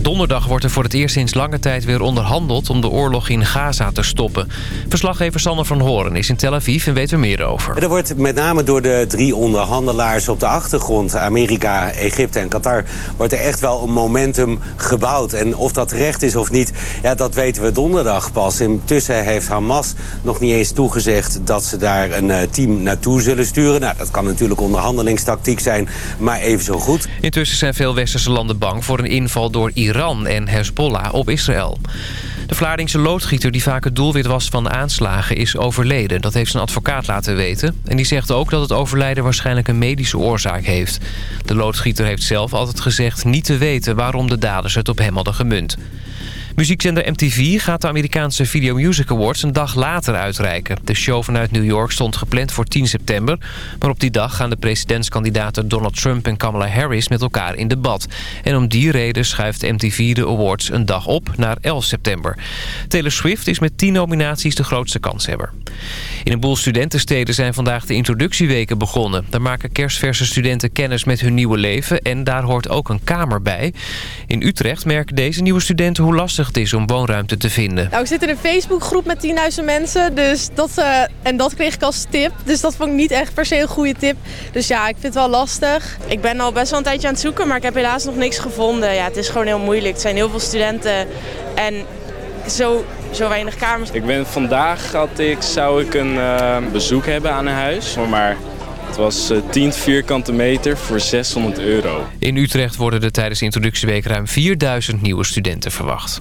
Donderdag wordt er voor het eerst sinds lange tijd weer onderhandeld... om de oorlog in Gaza te stoppen. Verslaggever Sander van Horen is in Tel Aviv en weet er meer over. Er wordt met name door de drie onderhandelaars op de achtergrond... Amerika, Egypte en Qatar... wordt er echt wel een momentum gebouwd. En of dat recht is of niet, ja, dat weten we donderdag pas. Intussen heeft Hamas nog niet eens toegezegd... dat ze daar een eh, team naartoe zullen sturen. Nou, dat kan natuurlijk onderhandelingstactiek zijn, maar even zo goed. Intussen zijn veel westerse landen bang voor een inval door Iran Iran en Hezbollah op Israël. De Vlaardingse loodgieter die vaak het doelwit was van aanslagen is overleden. Dat heeft zijn advocaat laten weten. En die zegt ook dat het overlijden waarschijnlijk een medische oorzaak heeft. De loodgieter heeft zelf altijd gezegd niet te weten waarom de daders het op hem hadden gemunt. Muziekzender MTV gaat de Amerikaanse Video Music Awards een dag later uitreiken. De show vanuit New York stond gepland voor 10 september. Maar op die dag gaan de presidentskandidaten Donald Trump en Kamala Harris met elkaar in debat. En om die reden schuift MTV de awards een dag op naar 11 september. Taylor Swift is met 10 nominaties de grootste kanshebber. In een boel studentensteden zijn vandaag de introductieweken begonnen. Daar maken kerstverse studenten kennis met hun nieuwe leven en daar hoort ook een kamer bij. In Utrecht merken deze nieuwe studenten hoe lastig het is om woonruimte te vinden. Nou, ik zit in een Facebookgroep met 10.000 mensen dus dat, uh, en dat kreeg ik als tip. Dus dat vond ik niet echt per se een goede tip. Dus ja, ik vind het wel lastig. Ik ben al best wel een tijdje aan het zoeken, maar ik heb helaas nog niks gevonden. Ja, het is gewoon heel moeilijk. Er zijn heel veel studenten en zo, zo weinig kamers. Ik ben vandaag had ik, zou ik een uh, bezoek hebben aan een huis, maar het was 10 eh, vierkante meter voor 600 euro. In Utrecht worden er tijdens de introductieweek ruim 4000 nieuwe studenten verwacht.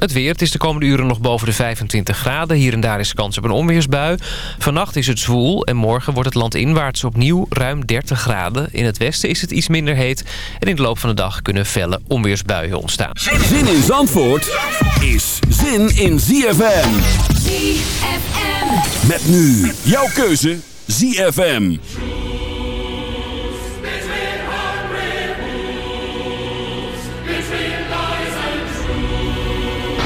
Het weer, het is de komende uren nog boven de 25 graden. Hier en daar is kans op een onweersbui. Vannacht is het zwoel en morgen wordt het land inwaarts opnieuw ruim 30 graden. In het westen is het iets minder heet. En in de loop van de dag kunnen felle onweersbuien ontstaan. Zin in Zandvoort is zin in ZFM. ZFM. Met nu jouw keuze ZFM.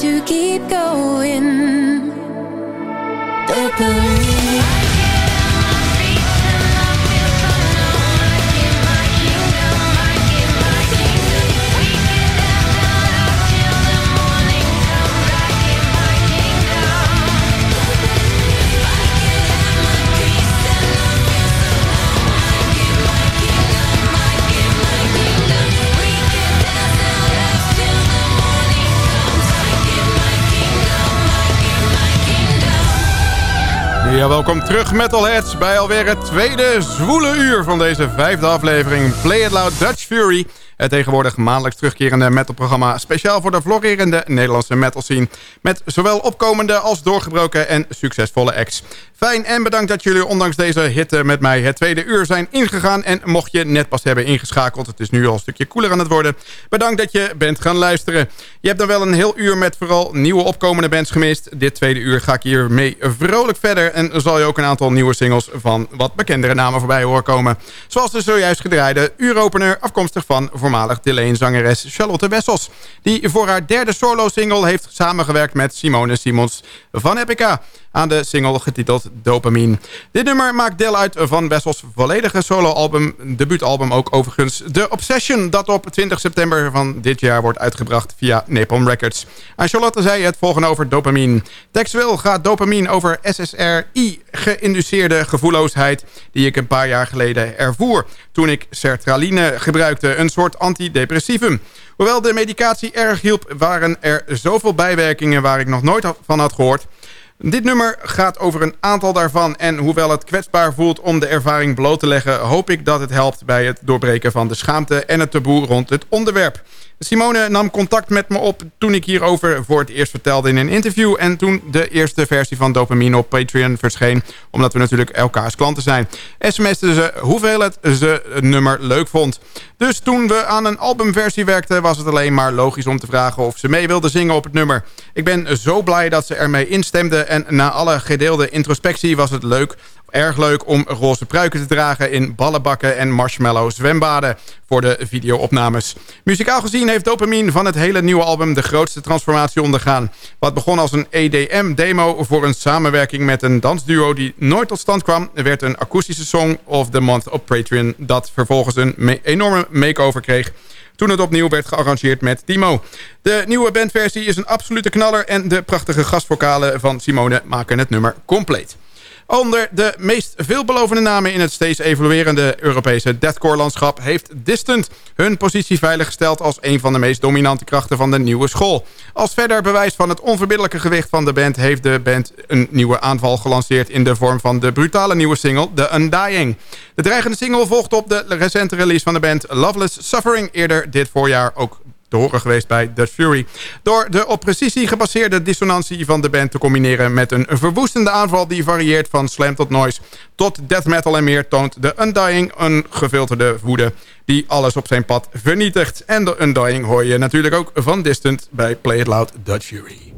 to keep going. Ja, welkom terug Metalheads bij alweer het tweede zwoele uur van deze vijfde aflevering Play It Loud Dutch Fury. Het tegenwoordig maandelijks terugkerende metalprogramma speciaal voor de florerende Nederlandse metal scene. Met zowel opkomende als doorgebroken en succesvolle acts. Fijn en bedankt dat jullie ondanks deze hitte met mij het tweede uur zijn ingegaan. En mocht je net pas hebben ingeschakeld, het is nu al een stukje koeler aan het worden. Bedankt dat je bent gaan luisteren. Je hebt dan wel een heel uur met vooral nieuwe opkomende bands gemist. Dit tweede uur ga ik hiermee vrolijk verder. En zal je ook een aantal nieuwe singles van wat bekendere namen voorbij horen komen. Zoals de zojuist gedraaide uuropener afkomstig van voormalig Deleen-zangeres Charlotte Wessels. Die voor haar derde solo-single heeft samengewerkt met Simone Simons van Epica aan de single getiteld Dopamine. Dit nummer maakt deel uit van Wessels volledige soloalbum, debuutalbum ook overigens, The Obsession, dat op 20 september van dit jaar wordt uitgebracht via Napalm Records. Aan Charlotte zei het volgende over dopamine. Textueel gaat dopamine over SSRI, geïnduceerde gevoelloosheid, die ik een paar jaar geleden ervoer toen ik sertraline gebruikte, een soort antidepressivum. Hoewel de medicatie erg hielp, waren er zoveel bijwerkingen waar ik nog nooit van had gehoord dit nummer gaat over een aantal daarvan en hoewel het kwetsbaar voelt om de ervaring bloot te leggen... hoop ik dat het helpt bij het doorbreken van de schaamte en het taboe rond het onderwerp. Simone nam contact met me op toen ik hierover voor het eerst vertelde in een interview... en toen de eerste versie van Dopamine op Patreon verscheen... omdat we natuurlijk elkaars klanten zijn. sms'te ze hoeveel het ze het nummer leuk vond. Dus toen we aan een albumversie werkten... was het alleen maar logisch om te vragen of ze mee wilde zingen op het nummer. Ik ben zo blij dat ze ermee instemde... en na alle gedeelde introspectie was het leuk Erg leuk om roze pruiken te dragen in ballenbakken en marshmallow zwembaden voor de videoopnames. Muzikaal gezien heeft Dopamine van het hele nieuwe album de grootste transformatie ondergaan. Wat begon als een EDM-demo voor een samenwerking met een dansduo die nooit tot stand kwam... werd een akoestische song of the month op Patreon dat vervolgens een enorme makeover kreeg toen het opnieuw werd gearrangeerd met Timo. De nieuwe bandversie is een absolute knaller... en de prachtige gastvokalen van Simone maken het nummer compleet. Onder de meest veelbelovende namen in het steeds evoluerende Europese deathcore-landschap... heeft Distant hun positie veiliggesteld als een van de meest dominante krachten van de nieuwe school. Als verder bewijs van het onverbiddelijke gewicht van de band... heeft de band een nieuwe aanval gelanceerd in de vorm van de brutale nieuwe single The Undying. De dreigende single volgt op de recente release van de band Loveless Suffering... eerder dit voorjaar ook te horen geweest bij Dutch Fury. Door de op precisie gebaseerde dissonantie van de band te combineren met een verwoestende aanval die varieert van slam tot noise tot death metal en meer toont de Undying een gefilterde woede die alles op zijn pad vernietigt. En de Undying hoor je natuurlijk ook van Distant bij Play It Loud Dutch Fury.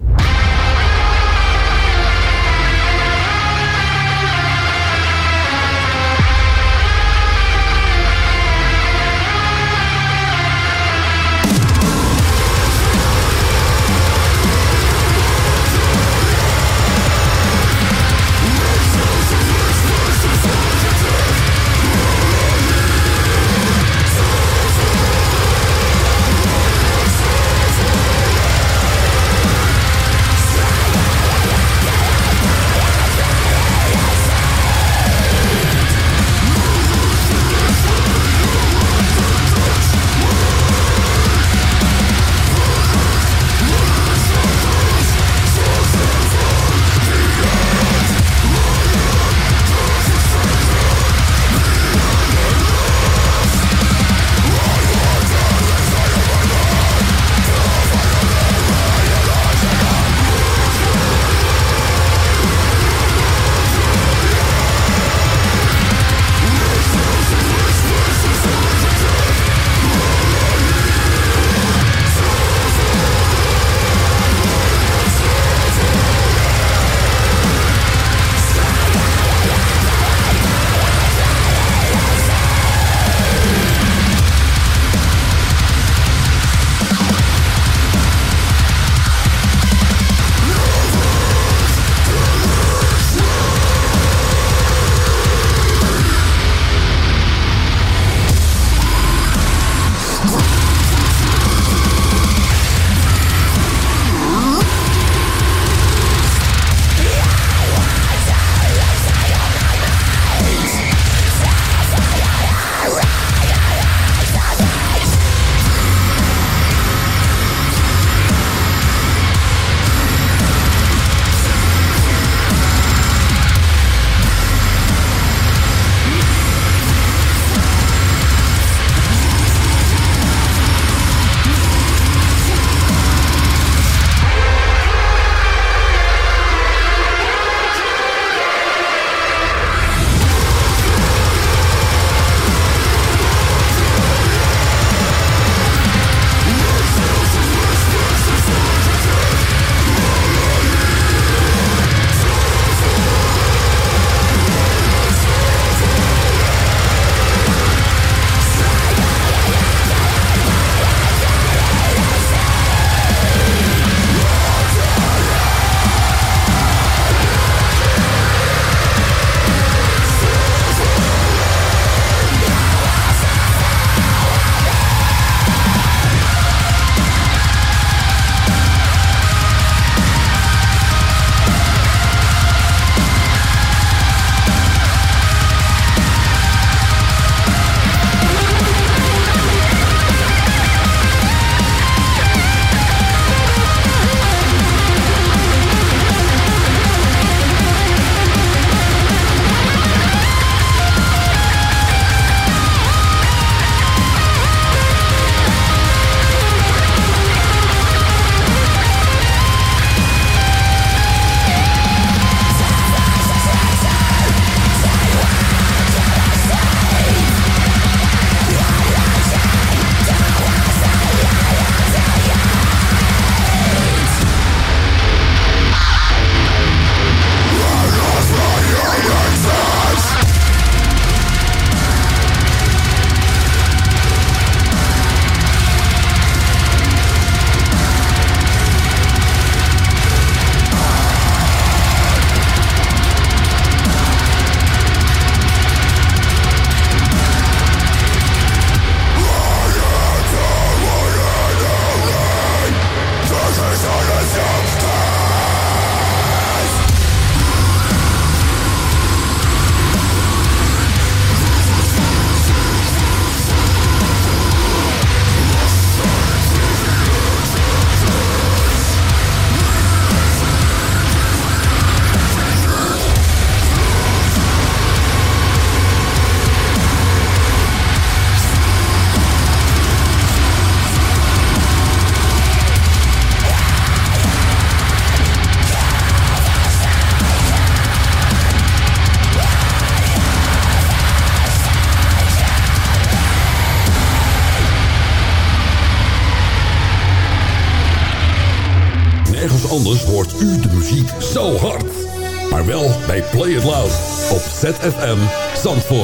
ZFM Zandvoort.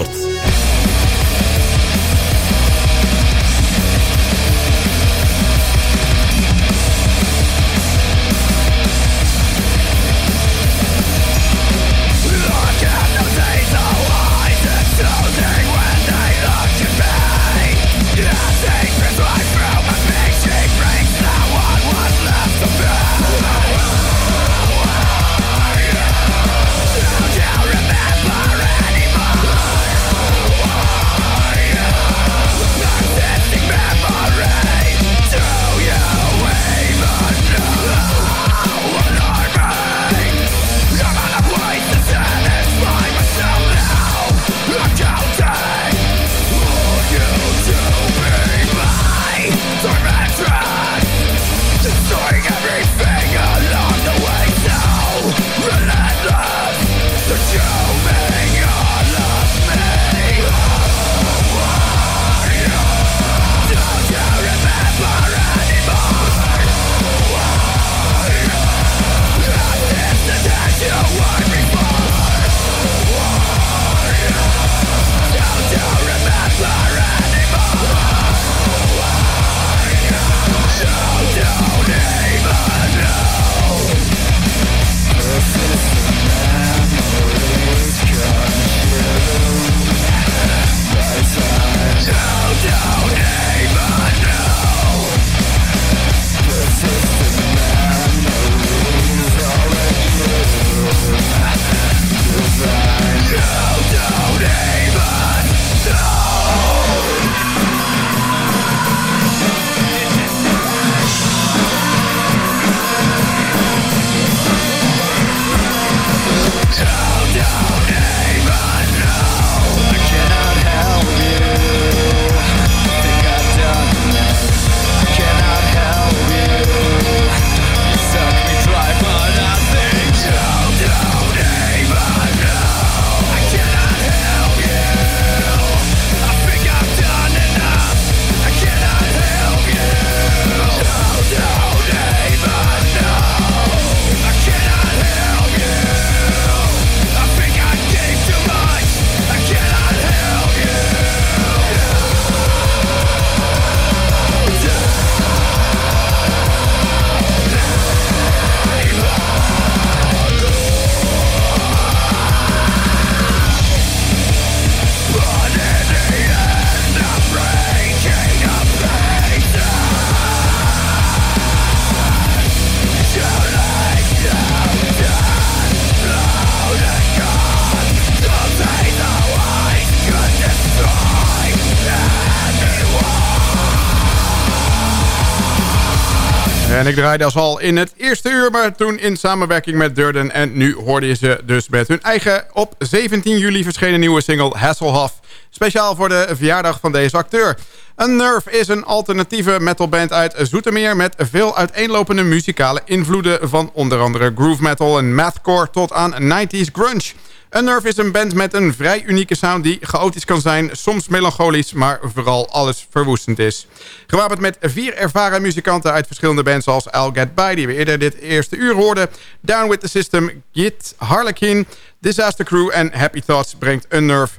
En ik draaide als al in het eerste uur, maar toen in samenwerking met Durden. En nu hoorde je ze dus met hun eigen op 17 juli verschenen nieuwe single Hasselhoff. Speciaal voor de verjaardag van deze acteur. Een Nerve is een alternatieve metalband uit Zoetermeer... met veel uiteenlopende muzikale invloeden... van onder andere groove metal en mathcore tot aan 90s grunge. Unnerve is een band met een vrij unieke sound die chaotisch kan zijn, soms melancholisch, maar vooral alles verwoestend is. Gewapend met vier ervaren muzikanten uit verschillende bands zoals I'll Get By, die we eerder dit eerste uur hoorden, Down With The System, Git, Harlequin, Disaster Crew en Happy Thoughts brengt Unnerve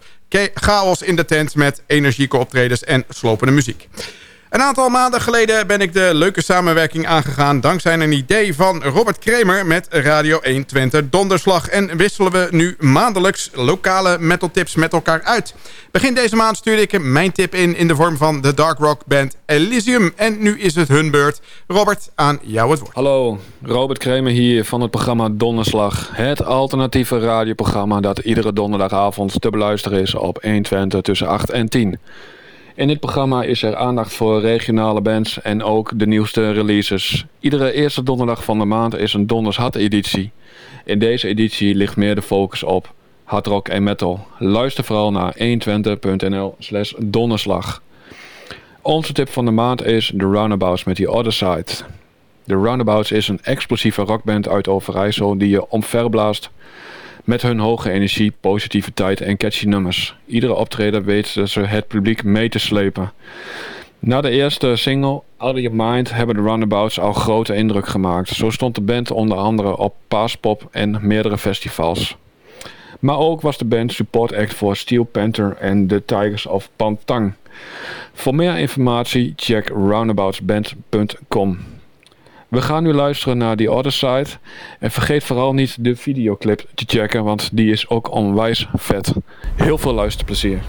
chaos in de tent met energieke optredens en slopende muziek. Een aantal maanden geleden ben ik de leuke samenwerking aangegaan... dankzij een idee van Robert Kremer met Radio 1 Twente Donderslag... en wisselen we nu maandelijks lokale metal tips met elkaar uit. Begin deze maand stuurde ik mijn tip in in de vorm van de dark rock band Elysium. En nu is het hun beurt. Robert, aan jou het woord. Hallo, Robert Kremer hier van het programma Donderslag. Het alternatieve radioprogramma dat iedere donderdagavond te beluisteren is op 1 Twente tussen 8 en 10. In dit programma is er aandacht voor regionale bands en ook de nieuwste releases. Iedere eerste donderdag van de maand is een Donders Hard editie. In deze editie ligt meer de focus op hard rock en metal. Luister vooral naar 120.nl slash donderslag. Onze tip van de maand is The Roundabouts met The Other Side. The Roundabouts is een explosieve rockband uit Overijssel die je omverblaast met hun hoge energie, positiviteit en catchy nummers. Iedere optreden weet ze het publiek mee te slepen. Na de eerste single, Out of Your Mind, hebben de Runabouts al grote indruk gemaakt. Zo stond de band onder andere op Paaspop en meerdere festivals. Maar ook was de band support act voor Steel Panther en The Tigers of Pantang. Voor meer informatie check roundaboutsband.com. We gaan nu luisteren naar The Other Side. En vergeet vooral niet de videoclip te checken, want die is ook onwijs vet. Heel veel luisterplezier.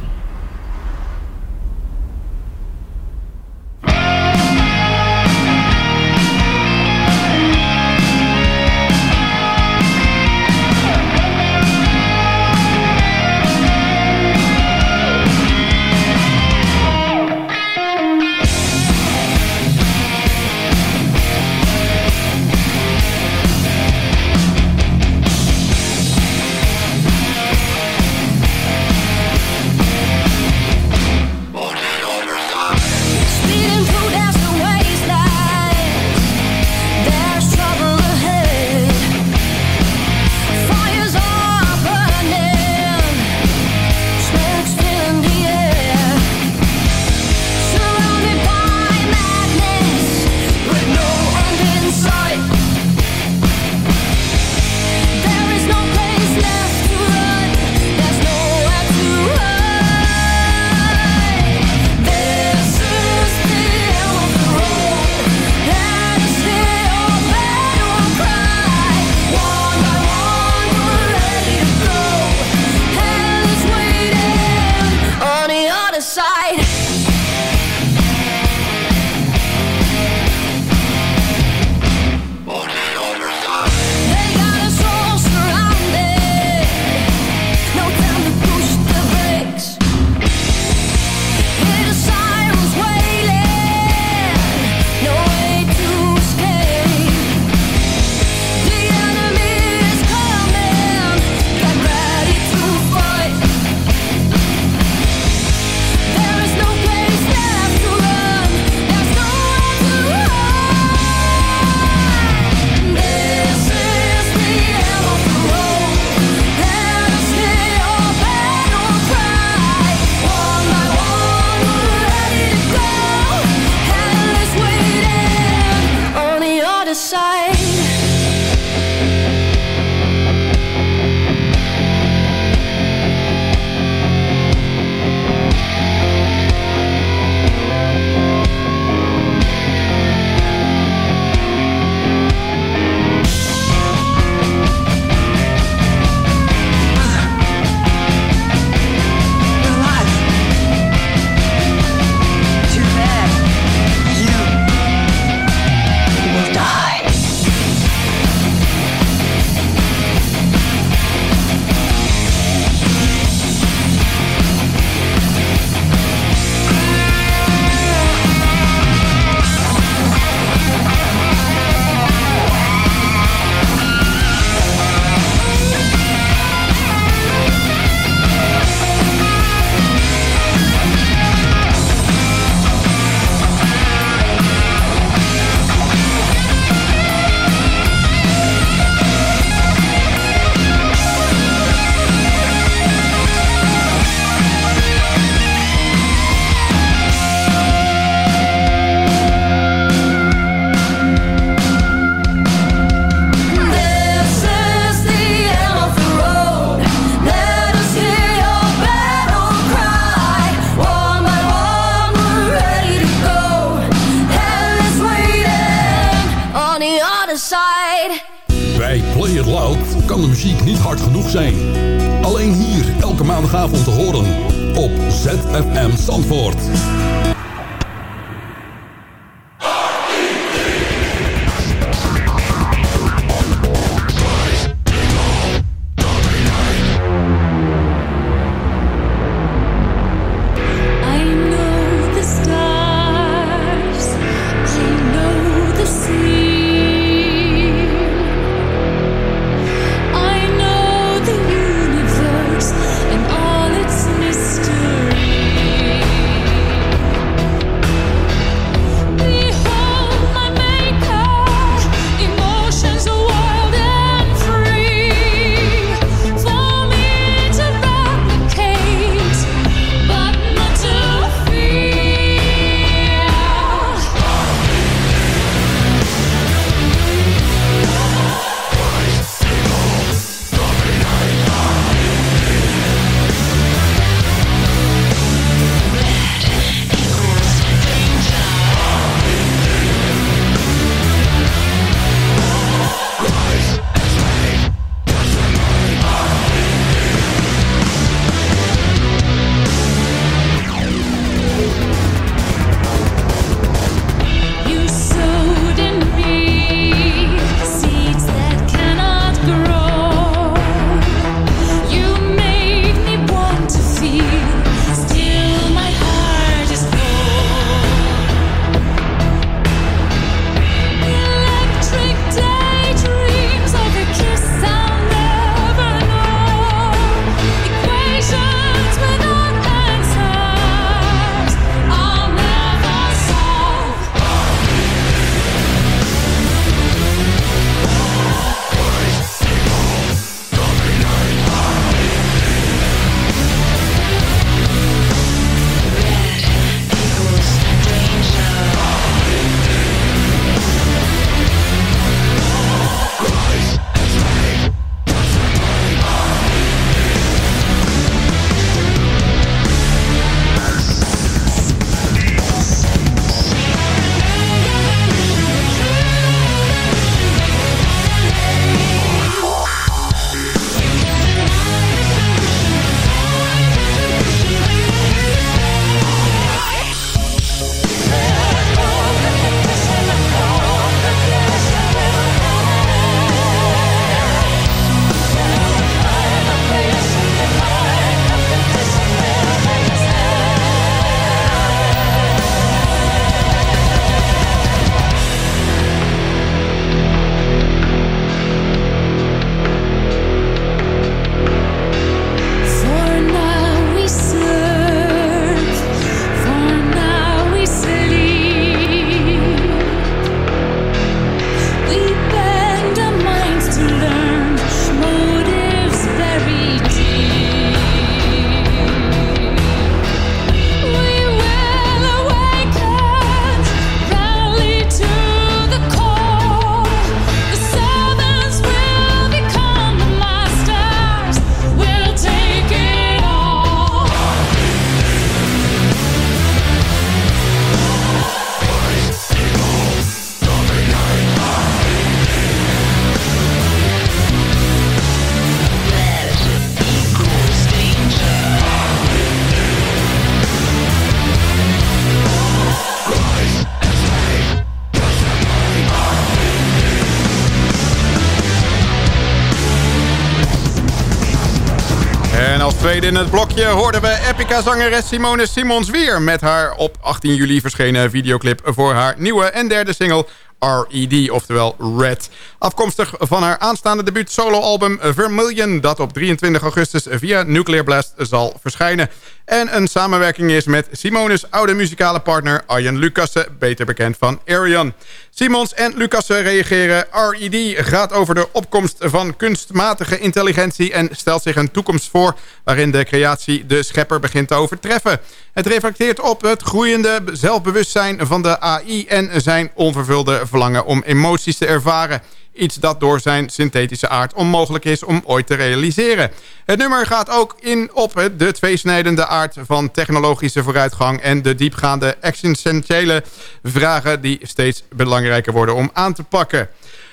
In het blokje hoorden we Epica-zangeres Simone Simons weer... met haar op 18 juli verschenen videoclip voor haar nieuwe en derde single... R.E.D., oftewel Red. Afkomstig van haar aanstaande debuut soloalbum Vermilion... dat op 23 augustus via Nuclear Blast zal verschijnen. En een samenwerking is met Simone's oude muzikale partner Arjen Lucassen... beter bekend van Arion. Simons en Lucassen reageren. R.E.D. gaat over de opkomst van kunstmatige intelligentie... en stelt zich een toekomst voor waarin de creatie de schepper begint te overtreffen. Het reflecteert op het groeiende zelfbewustzijn van de AI... en zijn onvervulde verlangen om emoties te ervaren... Iets dat door zijn synthetische aard onmogelijk is om ooit te realiseren. Het nummer gaat ook in op de tweesnijdende aard van technologische vooruitgang... en de diepgaande existentiële vragen die steeds belangrijker worden om aan te pakken.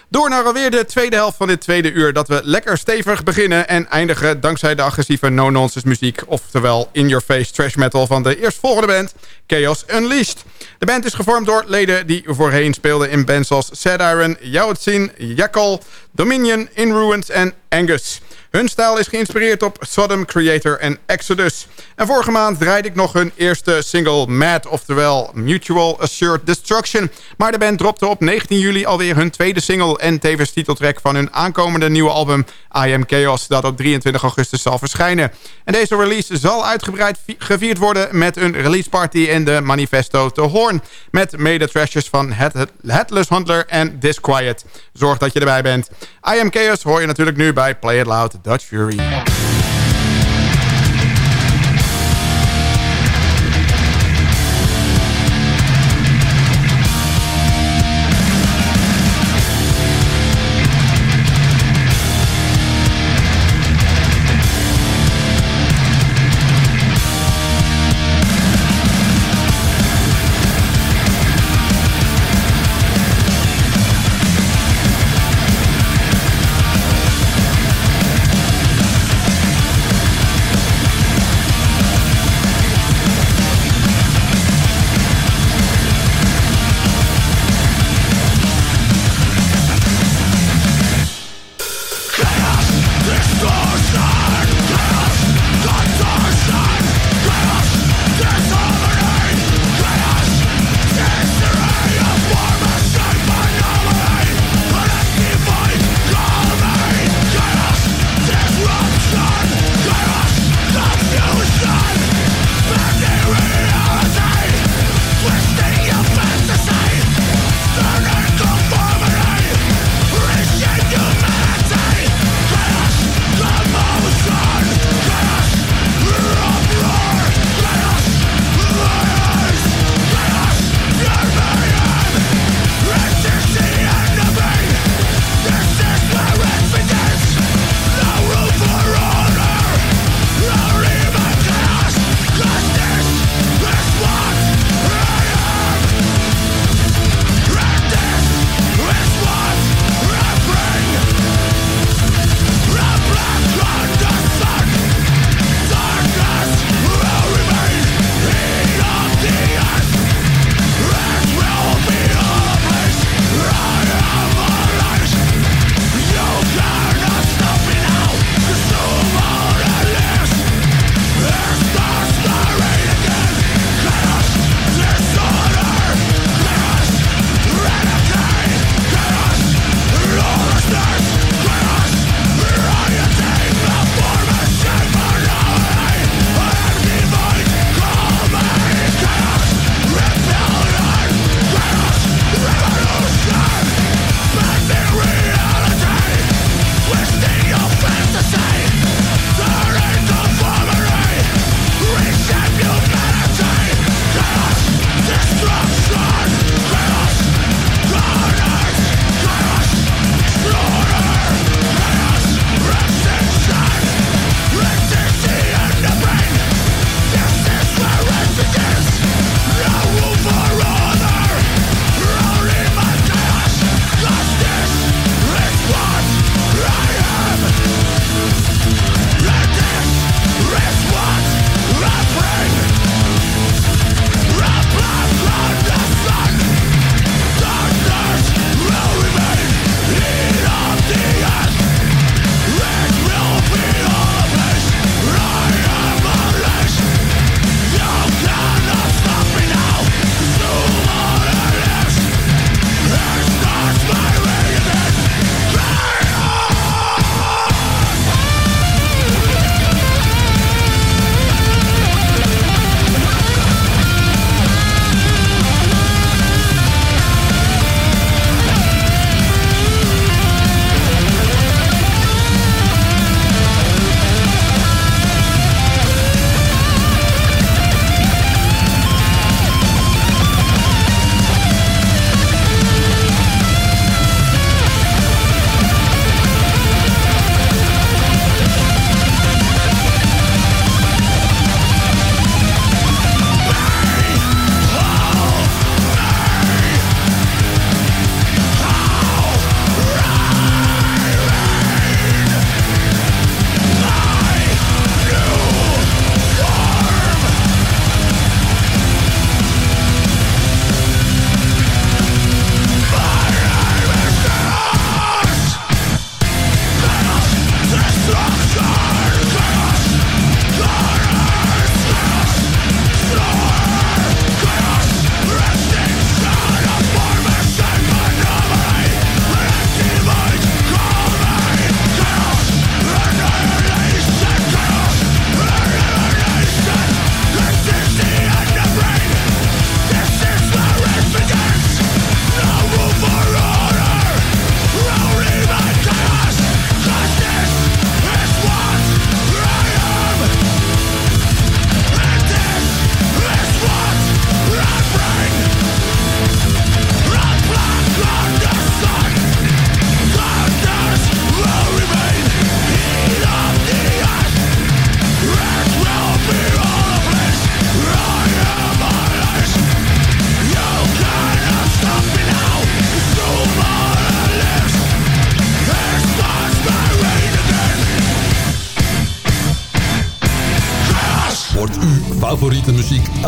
Door naar alweer de tweede helft van dit tweede uur... dat we lekker stevig beginnen en eindigen... dankzij de agressieve no-nonsense muziek... oftewel in-your-face trash metal van de eerstvolgende band... Chaos Unleashed. De band is gevormd door leden die voorheen speelden in bands als Sad Iron, Yaotzin, Jackal, Dominion, In Ruins en Angus. Hun stijl is geïnspireerd op Sodom, Creator en Exodus. En vorige maand draaide ik nog hun eerste single Mad, oftewel Mutual Assured Destruction. Maar de band dropte op 19 juli alweer hun tweede single en tevens titeltrack van hun aankomende nieuwe album I Am Chaos, dat op 23 augustus zal verschijnen. En deze release zal uitgebreid gevierd worden met een release party in de Manifesto te Hoorn. Met mede-trashers van Headless Hunter en Disquiet. Zorg dat je erbij bent. I Am Chaos hoor je natuurlijk nu bij Play It Loud Dutch Fury.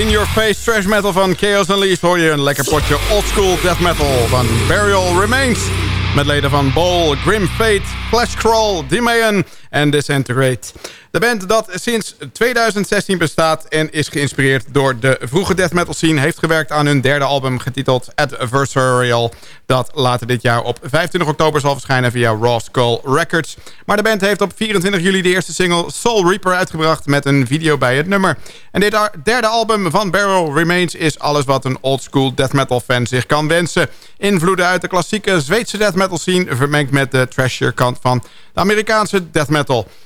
Na de in-your-face trash metal van Chaos Unleashed... hoor je een lekker potje oldschool death metal van Burial Remains. Met leden van Bowl, Grim Fate, Flash Crawl, en Disintegrate. De band dat sinds 2016 bestaat en is geïnspireerd door de vroege death metal scene... heeft gewerkt aan hun derde album getiteld Adversarial... dat later dit jaar op 25 oktober zal verschijnen via Raw Skull Records. Maar de band heeft op 24 juli de eerste single Soul Reaper uitgebracht... met een video bij het nummer. En dit derde album van Barrel Remains is alles wat een oldschool death metal fan zich kan wensen. Invloeden uit de klassieke Zweedse death metal scene... vermengd met de trashier kant van de Amerikaanse death metal.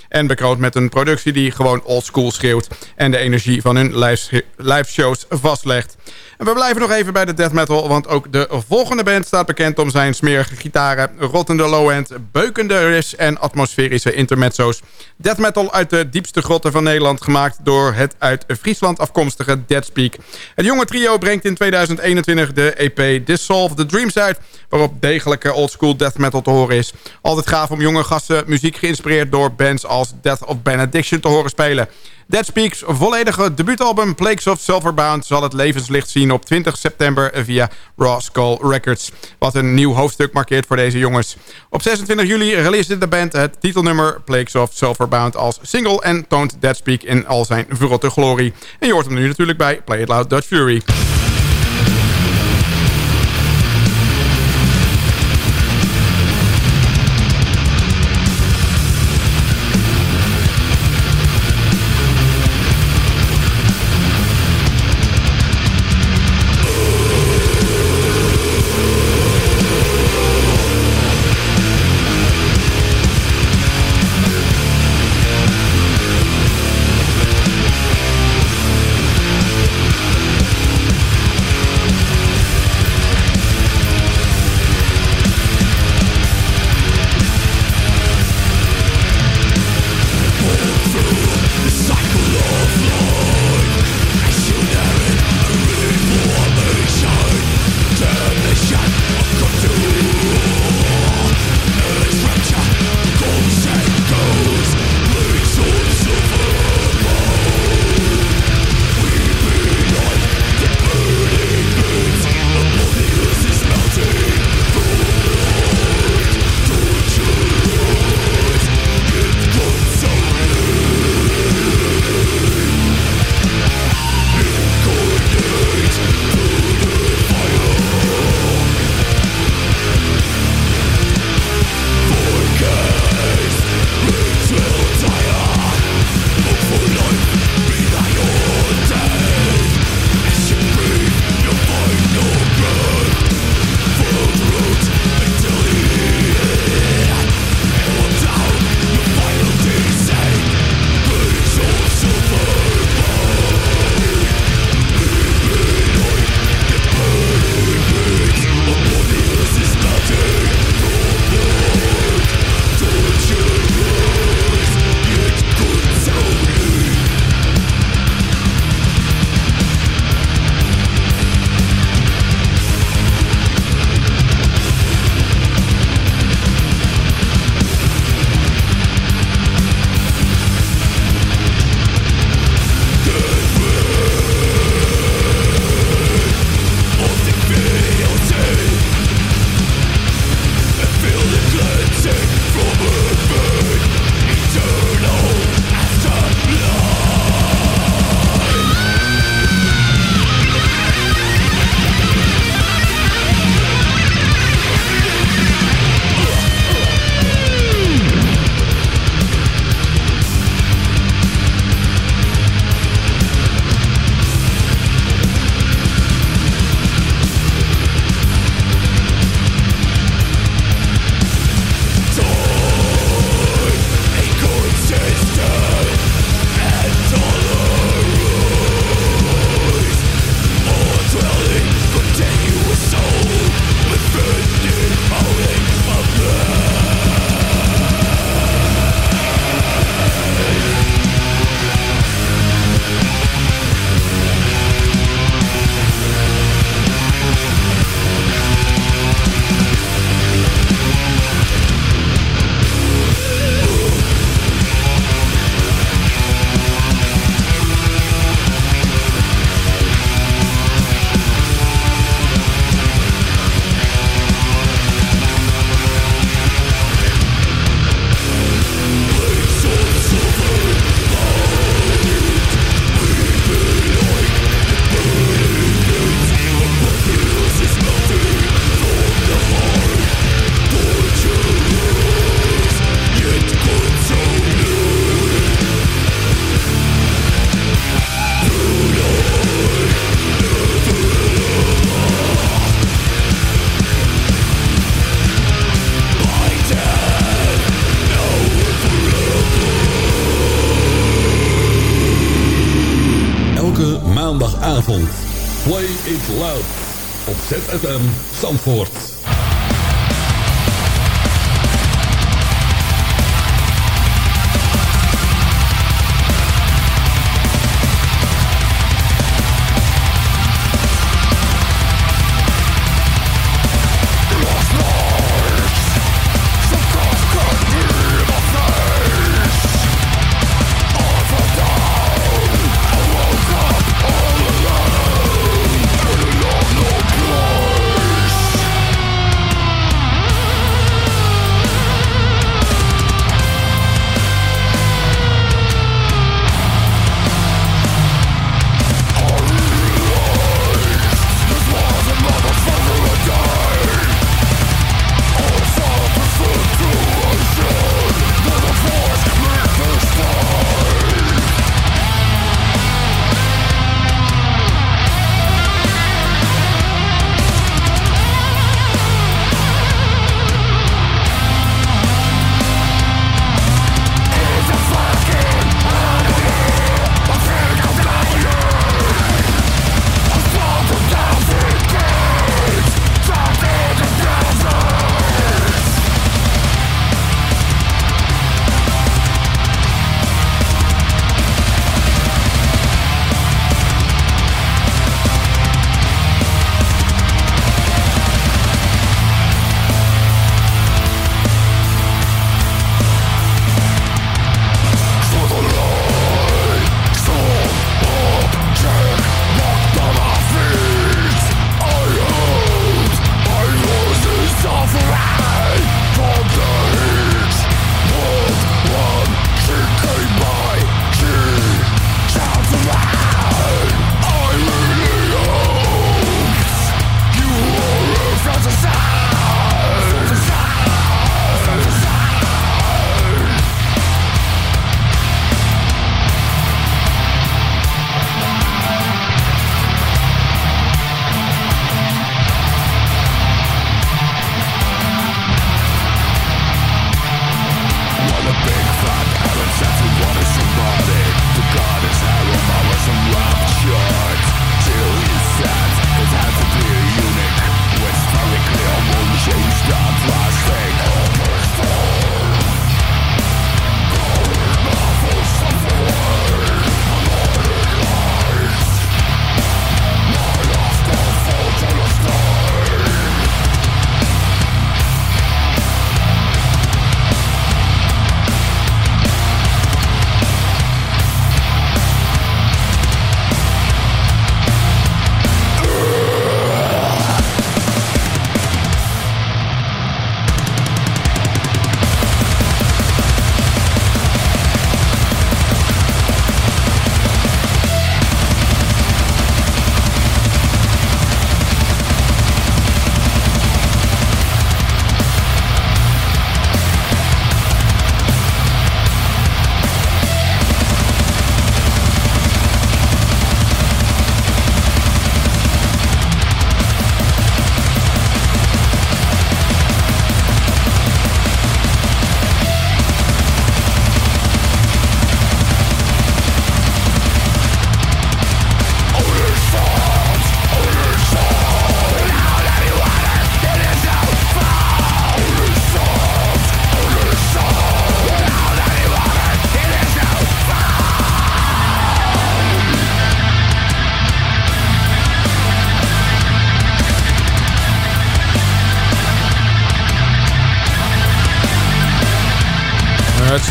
En bekroond met een productie die gewoon oldschool schreeuwt... en de energie van hun live shows vastlegt. En we blijven nog even bij de death metal... want ook de volgende band staat bekend om zijn smerige gitaren... rottende low-end, beukende riffs en atmosferische intermezzo's. Death metal uit de diepste grotten van Nederland... gemaakt door het uit Friesland afkomstige Deadspeak. Het jonge trio brengt in 2021 de EP Dissolve the Dreams uit... waarop degelijke oldschool death metal te horen is. Altijd gaaf om jonge gasten muziek geïnspireerd door bands als Death of Benediction te horen spelen. Deadspeak's volledige debuutalbum Plagues of Silverbound zal het levenslicht zien op 20 september via Raw Skull Records. Wat een nieuw hoofdstuk markeert voor deze jongens. Op 26 juli releasede de band het titelnummer Plagues of Silverbound als single en toont Deadspeak in al zijn verrotte glorie. En je hoort hem nu natuurlijk bij Play It Loud Dutch Fury. ZFM Zandvoort.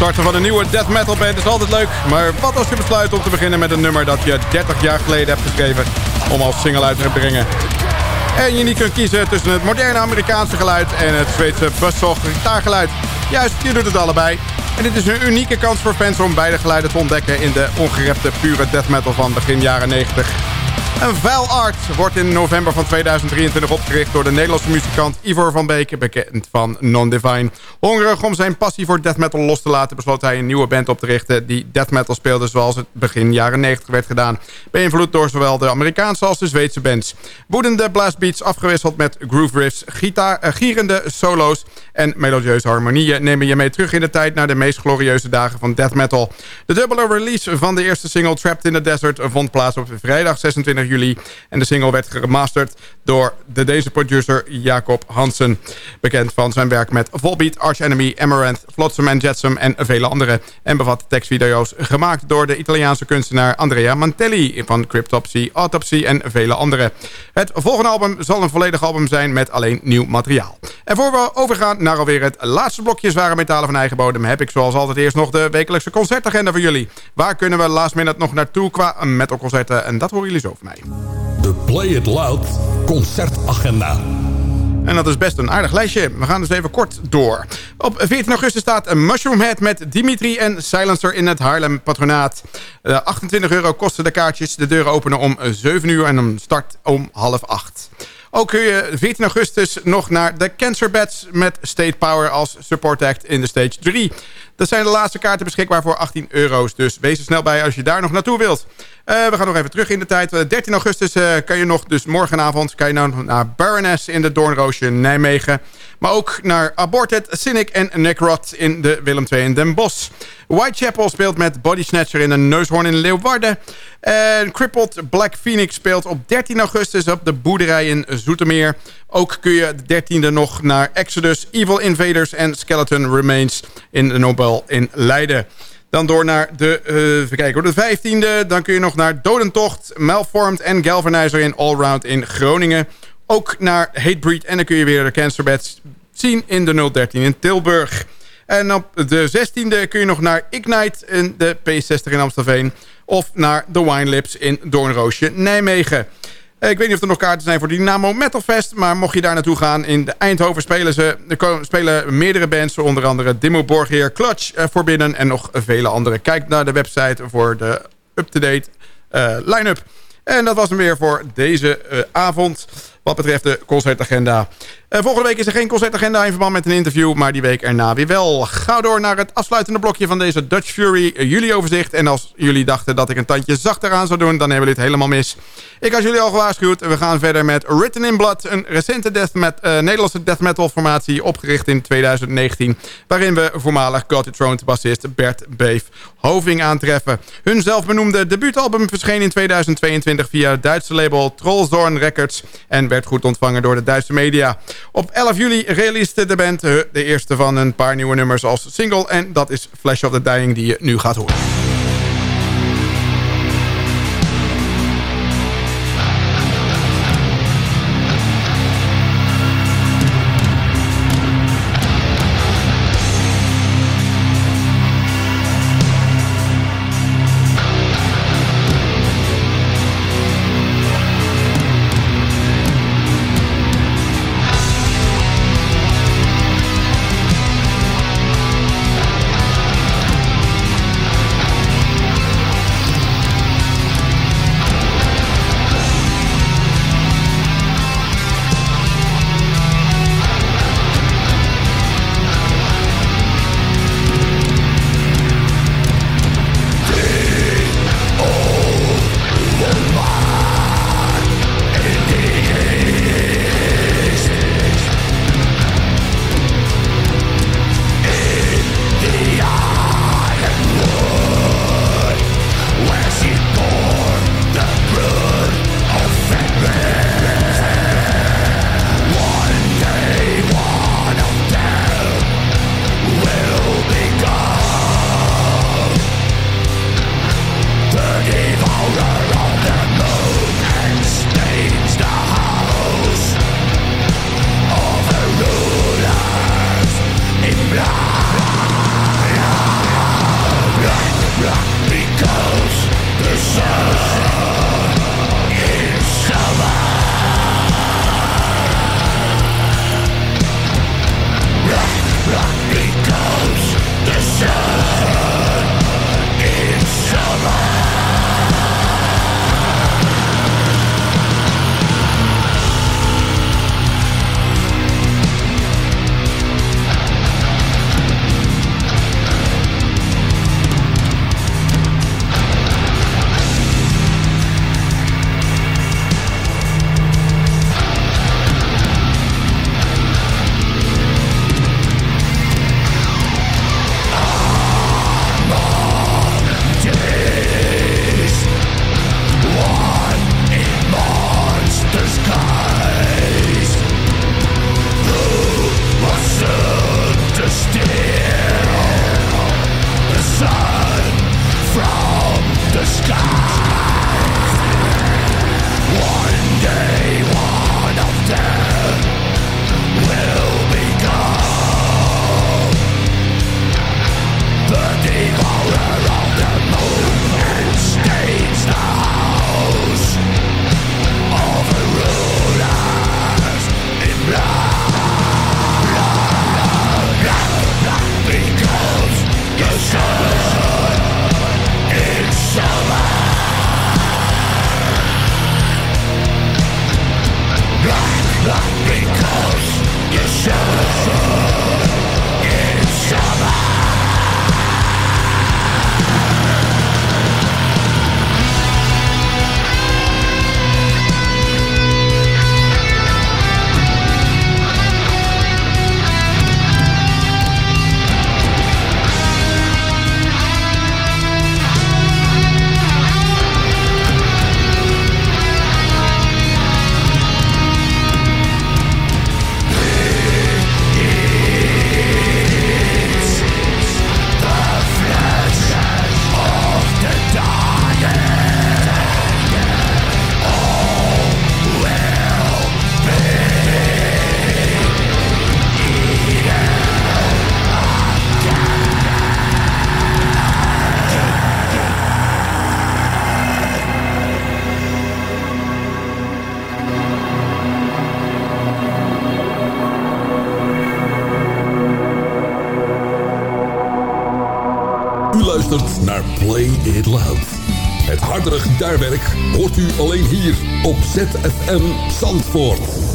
Starten van een nieuwe death metal band is altijd leuk. Maar wat als je besluit om te beginnen met een nummer dat je 30 jaar geleden hebt geschreven om als single uit te brengen. En je niet kunt kiezen tussen het moderne Amerikaanse geluid en het Zweedse buzzsaw gitaargeluid. Juist, je doet het allebei. En dit is een unieke kans voor fans om beide geluiden te ontdekken in de ongerepte pure death metal van begin jaren 90. Een vuil art wordt in november van 2023 opgericht door de Nederlandse muzikant Ivor van Beek, bekend van Non-Divine. Hongerig om zijn passie voor death metal los te laten, besloot hij een nieuwe band op te richten die death metal speelde zoals het begin jaren 90 werd gedaan. Beïnvloed door zowel de Amerikaanse als de Zweedse bands. Woedende blastbeats afgewisseld met groove riffs, gitaar, eh, gierende solo's en melodieuze harmonieën nemen je mee terug in de tijd naar de meest glorieuze dagen van death metal. De dubbele release van de eerste single Trapped in the Desert vond plaats op vrijdag 26 juli. En de single werd geremasterd door de deze producer Jacob Hansen. Bekend van zijn werk met Volbeat, Arch Enemy, Amaranth, Flotsam and Jetsam en vele andere. En bevat tekstvideo's gemaakt door de Italiaanse kunstenaar Andrea Mantelli van Cryptopsy, Autopsy en vele andere. Het volgende album zal een volledig album zijn met alleen nieuw materiaal. En voor we overgaan naar alweer het laatste blokje zware metalen van eigen bodem... heb ik zoals altijd eerst nog de wekelijkse concertagenda voor jullie. Waar kunnen we minute nog naartoe qua metalconcerten? En dat horen jullie zo van mij. De Play It Loud concertagenda. En dat is best een aardig lijstje. We gaan dus even kort door. Op 14 augustus staat een Mushroom Head met Dimitri en Silencer in het Haarlem Patronaat. Eh, 28 euro kosten de kaartjes. De deuren openen om 7 uur en om start om half 8. Ook kun je 14 augustus nog naar de Cancer Bats met State Power als support act in de stage 3. Dat zijn de laatste kaarten beschikbaar voor 18 euro's. Dus wees er snel bij als je daar nog naartoe wilt. Eh, we gaan nog even terug in de tijd. Eh, 13 augustus eh, kan je nog, dus morgenavond... kan je nou naar Baroness in de Doornroosje Nijmegen. Maar ook naar Aborted, Cynic en Necrot in de Willem II in Den Bosch. Whitechapel speelt met Body Snatcher in een neushoorn in Leeuwarden. En Crippled Black Phoenix speelt op 13 augustus op de boerderij in Zoetermeer. Ook kun je de 13e nog naar Exodus, Evil Invaders en Skeleton Remains in de Nobel in Leiden. Dan door naar de, even kijken, de 15e. Dan kun je nog naar Dodentocht, Malformed en Galvanizer in Allround in Groningen. Ook naar Hatebreed en dan kun je weer de Cancerbeds zien in de 013 in Tilburg. En op de 16e kun je nog naar Ignite in de P60 in Amstelveen. Of naar The Wine Lips in Doornroosje, Nijmegen. Eh, Ik weet niet of er nog kaarten zijn voor Dynamo Metal Fest. Maar mocht je daar naartoe gaan, in de Eindhoven spelen ze. Spelen meerdere bands, onder andere Dimmo Borgheer, Clutch, eh, Forbidden en nog vele andere. Kijk naar de website voor de up-to-date eh, line-up. En dat was hem weer voor deze avond. Wat betreft de concertagenda. Eh, volgende week is er geen concertagenda in verband met een interview. Maar die week erna weer wel. Ga door naar het afsluitende blokje van deze Dutch Fury eh, juli overzicht. En als jullie dachten dat ik een tandje zachter aan zou doen. Dan hebben jullie het helemaal mis. Ik had jullie al gewaarschuwd. We gaan verder met Written in Blood. Een recente death met, eh, Nederlandse death metal formatie. Opgericht in 2019. Waarin we voormalig God Throne bassist Bert Beef Hoving aantreffen. Hun zelfbenoemde debuutalbum verscheen in 2022 via het Duitse label Trollzorn Records. En werd goed ontvangen door de Duitse media. Op 11 juli releasede de band eh, de eerste van een paar nieuwe nummers als single. En dat is Flash of the Dying die je nu gaat horen. Het hardere gitaarwerk hoort u alleen hier op ZFM Zandvoort.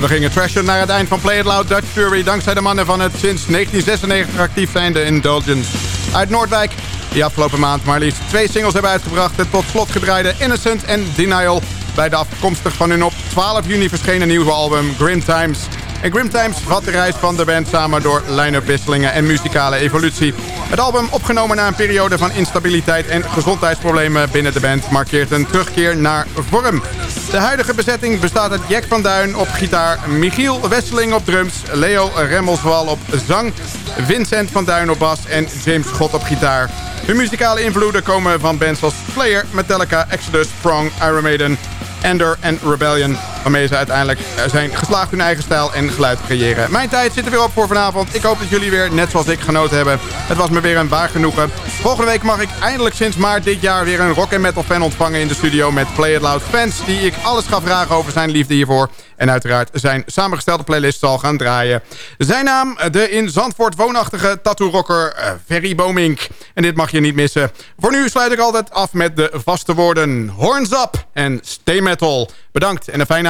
We gingen trashen naar het eind van Play It Loud Dutch Fury... dankzij de mannen van het sinds 1996 actief zijnde Indulgence. Uit Noordwijk... die afgelopen maand maar liefst twee singles hebben uitgebracht... het tot slot gedraaide Innocent en Denial... bij de afkomstig van hun op 12 juni verschenen nieuwe album Grim Times... En Grim Times vat de reis van de band samen door line-up wisselingen en muzikale evolutie. Het album, opgenomen na een periode van instabiliteit en gezondheidsproblemen binnen de band, markeert een terugkeer naar vorm. De huidige bezetting bestaat uit Jack van Duin op gitaar, Michiel Wesseling op drums, Leo Remmelswal op zang, Vincent van Duin op bas en James God op gitaar. Hun muzikale invloeden komen van bands als Slayer, Metallica, Exodus, Prong, Iron Maiden, Ender en Rebellion. Waarmee ze uiteindelijk eh, zijn geslaagd hun eigen stijl en geluid te creëren. Mijn tijd zit er weer op voor vanavond. Ik hoop dat jullie weer, net zoals ik, genoten hebben. Het was me weer een waar genoegen. Volgende week mag ik eindelijk sinds maart dit jaar weer een rock en metal fan ontvangen in de studio met Play It Loud fans. Die ik alles ga vragen over zijn liefde hiervoor. En uiteraard zijn samengestelde playlist zal gaan draaien. Zijn naam, de in Zandvoort woonachtige tattoo-rocker eh, Ferry Bomink. En dit mag je niet missen. Voor nu sluit ik altijd af met de vaste woorden Horns Up en Stay Metal. Bedankt en een fijne